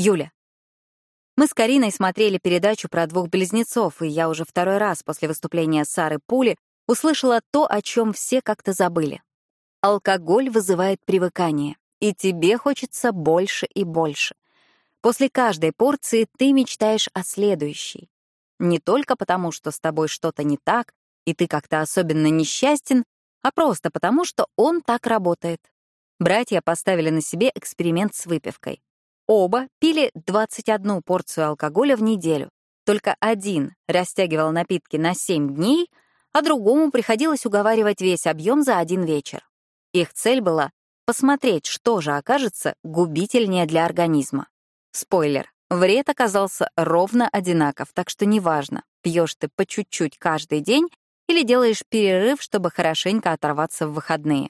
Юля. Мы с Кариной смотрели передачу про двух близнецов, и я уже второй раз после выступления Сары Пули услышала то, о чем все как-то забыли. Алкоголь вызывает привыкание, и тебе хочется больше и больше. После каждой порции ты мечтаешь о следующей. Не только потому, что с тобой что-то не так, и ты как-то особенно несчастен, а просто потому, что он так работает. Братья поставили на себе эксперимент с выпивкой. Оба пили 21 порцию алкоголя в неделю. Только один растягивал напитки на 7 дней, а другому приходилось уговаривать весь объем за один вечер. Их цель была посмотреть, что же окажется губительнее для организма. Спойлер, вред оказался ровно одинаков, так что неважно, пьешь ты по чуть-чуть каждый день или делаешь перерыв, чтобы хорошенько оторваться в выходные.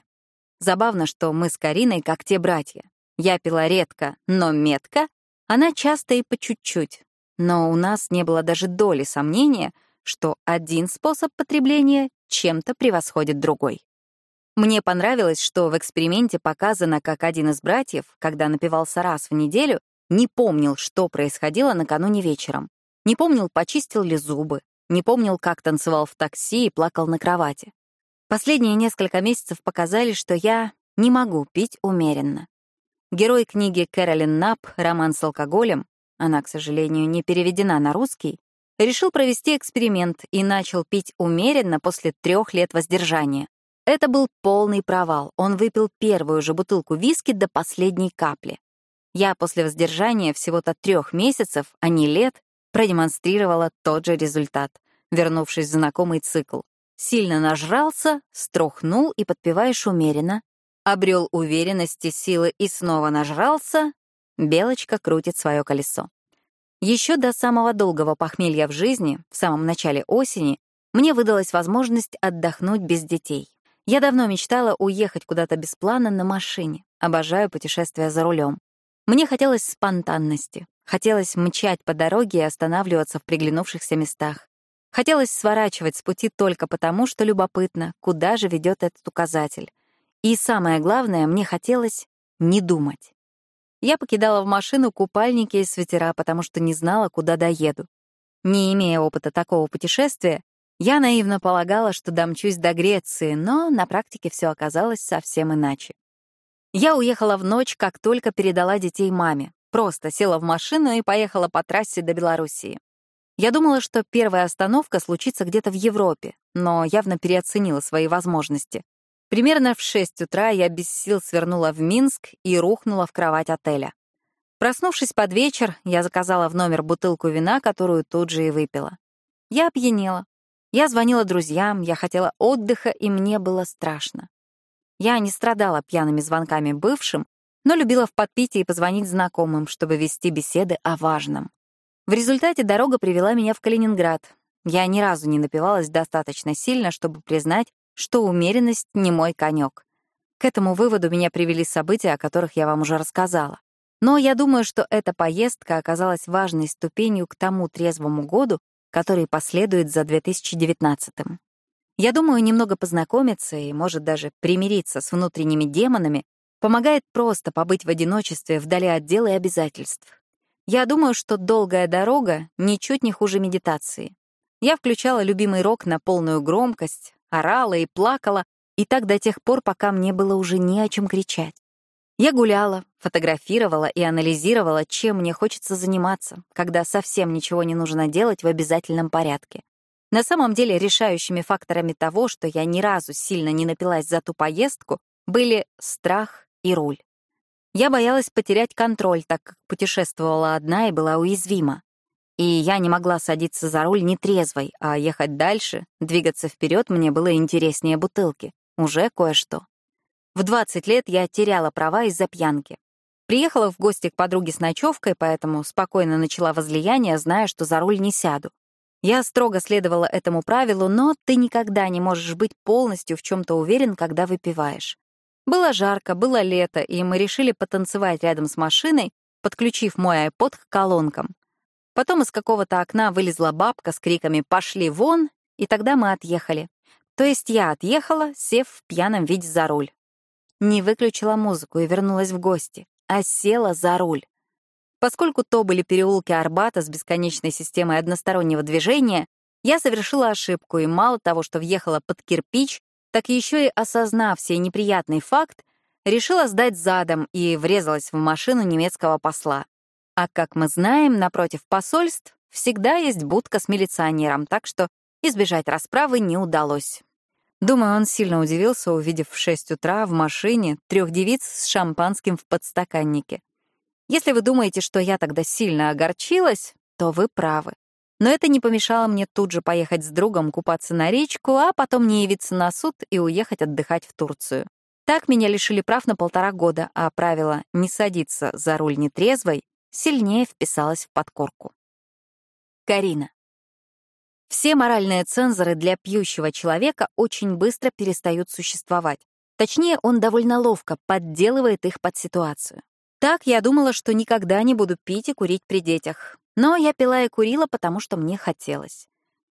Забавно, что мы с Кариной как те братья. Я пила редко, но метко, она часто и по чуть-чуть. Но у нас не было даже доли сомнения, что один способ потребления чем-то превосходит другой. Мне понравилось, что в эксперименте показано, как один из братьев, когда напивался раз в неделю, не помнил, что происходило накануне вечером. Не помнил, почистил ли зубы, не помнил, как танцевал в такси и плакал на кровати. Последние несколько месяцев показали, что я не могу пить умеренно. Герой книги Кэролин Нап «Роман с алкоголем», она, к сожалению, не переведена на русский, решил провести эксперимент и начал пить умеренно после трех лет воздержания. Это был полный провал. Он выпил первую же бутылку виски до последней капли. Я после воздержания всего-то трех месяцев, а не лет, продемонстрировала тот же результат, вернувшись в знакомый цикл. Сильно нажрался, струхнул и подпеваешь умеренно, обрел уверенности, силы и снова нажрался, белочка крутит свое колесо. Еще до самого долгого похмелья в жизни, в самом начале осени, мне выдалась возможность отдохнуть без детей. Я давно мечтала уехать куда-то без плана на машине. Обожаю путешествия за рулем. Мне хотелось спонтанности. Хотелось мчать по дороге и останавливаться в приглянувшихся местах. Хотелось сворачивать с пути только потому, что любопытно, куда же ведет этот указатель. И самое главное, мне хотелось не думать. Я покидала в машину купальники и свитера, потому что не знала, куда доеду. Не имея опыта такого путешествия, я наивно полагала, что домчусь до Греции, но на практике все оказалось совсем иначе. Я уехала в ночь, как только передала детей маме. Просто села в машину и поехала по трассе до Белоруссии. Я думала, что первая остановка случится где-то в Европе, но явно переоценила свои возможности. Примерно в 6 утра я без сил свернула в Минск и рухнула в кровать отеля. Проснувшись под вечер, я заказала в номер бутылку вина, которую тут же и выпила. Я опьянела. Я звонила друзьям, я хотела отдыха, и мне было страшно. Я не страдала пьяными звонками бывшим, но любила в подпитии позвонить знакомым, чтобы вести беседы о важном. В результате дорога привела меня в Калининград. Я ни разу не напивалась достаточно сильно, чтобы признать, что умеренность не мой конек. К этому выводу меня привели события, о которых я вам уже рассказала. Но я думаю, что эта поездка оказалась важной ступенью к тому трезвому году, который последует за 2019-м. Я думаю, немного познакомиться и, может, даже примириться с внутренними демонами помогает просто побыть в одиночестве вдали от дел и обязательств. Я думаю, что долгая дорога ничуть не хуже медитации. Я включала любимый рок на полную громкость, орала и плакала, и так до тех пор, пока мне было уже не о чем кричать. Я гуляла, фотографировала и анализировала, чем мне хочется заниматься, когда совсем ничего не нужно делать в обязательном порядке. На самом деле решающими факторами того, что я ни разу сильно не напилась за ту поездку, были страх и руль. Я боялась потерять контроль, так как путешествовала одна и была уязвима. И я не могла садиться за руль нетрезвой, а ехать дальше, двигаться вперед мне было интереснее бутылки. Уже кое-что. В 20 лет я теряла права из-за пьянки. Приехала в гости к подруге с ночевкой, поэтому спокойно начала возлияние, зная, что за руль не сяду. Я строго следовала этому правилу, но ты никогда не можешь быть полностью в чем то уверен, когда выпиваешь. Было жарко, было лето, и мы решили потанцевать рядом с машиной, подключив мой айпод к колонкам. Потом из какого-то окна вылезла бабка с криками «Пошли вон!» и тогда мы отъехали. То есть я отъехала, сев в пьяном виде за руль. Не выключила музыку и вернулась в гости, а села за руль. Поскольку то были переулки Арбата с бесконечной системой одностороннего движения, я совершила ошибку и мало того, что въехала под кирпич, так еще и осознав сей неприятный факт, решила сдать задом и врезалась в машину немецкого посла. А как мы знаем, напротив посольств всегда есть будка с милиционером, так что избежать расправы не удалось. Думаю, он сильно удивился, увидев в 6 утра в машине трех девиц с шампанским в подстаканнике. Если вы думаете, что я тогда сильно огорчилась, то вы правы. Но это не помешало мне тут же поехать с другом купаться на речку, а потом не явиться на суд и уехать отдыхать в Турцию. Так меня лишили прав на полтора года, а правило «не садиться за руль нетрезвой» сильнее вписалось в подкорку. Карина. Все моральные цензоры для пьющего человека очень быстро перестают существовать. Точнее, он довольно ловко подделывает их под ситуацию. Так я думала, что никогда не буду пить и курить при детях. Но я пила и курила, потому что мне хотелось.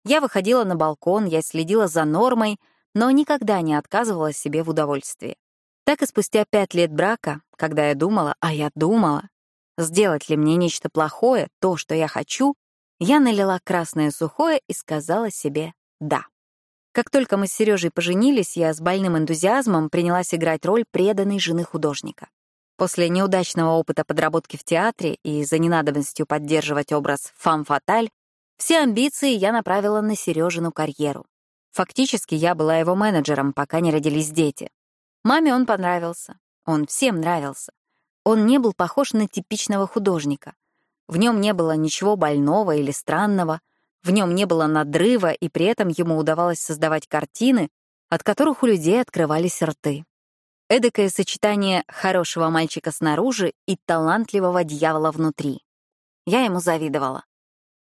Я выходила на балкон, я следила за нормой, но никогда не отказывала себе в удовольствии. Так и спустя пять лет брака, когда я думала, а я думала, сделать ли мне нечто плохое, то, что я хочу, я налила красное сухое и сказала себе «да». Как только мы с Сережей поженились, я с больным энтузиазмом принялась играть роль преданной жены художника. После неудачного опыта подработки в театре и за ненадобностью поддерживать образ фам-фаталь, все амбиции я направила на Сережину карьеру. Фактически я была его менеджером, пока не родились дети. Маме он понравился. Он всем нравился. Он не был похож на типичного художника. В нем не было ничего больного или странного, в нем не было надрыва, и при этом ему удавалось создавать картины, от которых у людей открывались рты. Эдакое сочетание хорошего мальчика снаружи и талантливого дьявола внутри. Я ему завидовала.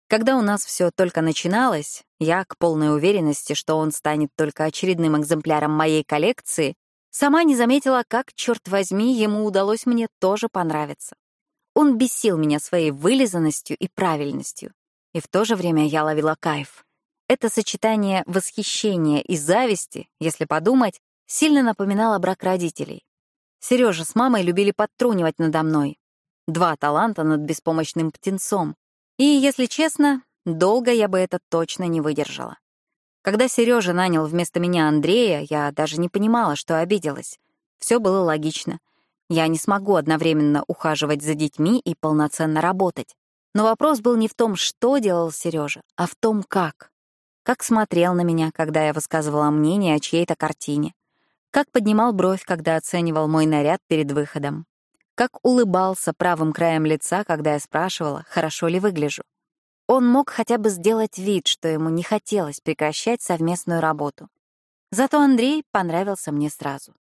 Когда у нас все только начиналось, я, к полной уверенности, что он станет только очередным экземпляром моей коллекции, сама не заметила, как, черт возьми, ему удалось мне тоже понравиться. Он бесил меня своей вылизанностью и правильностью. И в то же время я ловила кайф. Это сочетание восхищения и зависти, если подумать, сильно напоминало брак родителей. Сережа с мамой любили подтрунивать надо мной. Два таланта над беспомощным птенцом. И, если честно, долго я бы это точно не выдержала. Когда Сережа нанял вместо меня Андрея, я даже не понимала, что обиделась. Все было логично — я не смогу одновременно ухаживать за детьми и полноценно работать. Но вопрос был не в том, что делал Сережа, а в том, как. Как смотрел на меня, когда я высказывала мнение о чьей-то картине. Как поднимал бровь, когда оценивал мой наряд перед выходом. Как улыбался правым краем лица, когда я спрашивала, хорошо ли выгляжу. Он мог хотя бы сделать вид, что ему не хотелось прекращать совместную работу. Зато Андрей понравился мне сразу.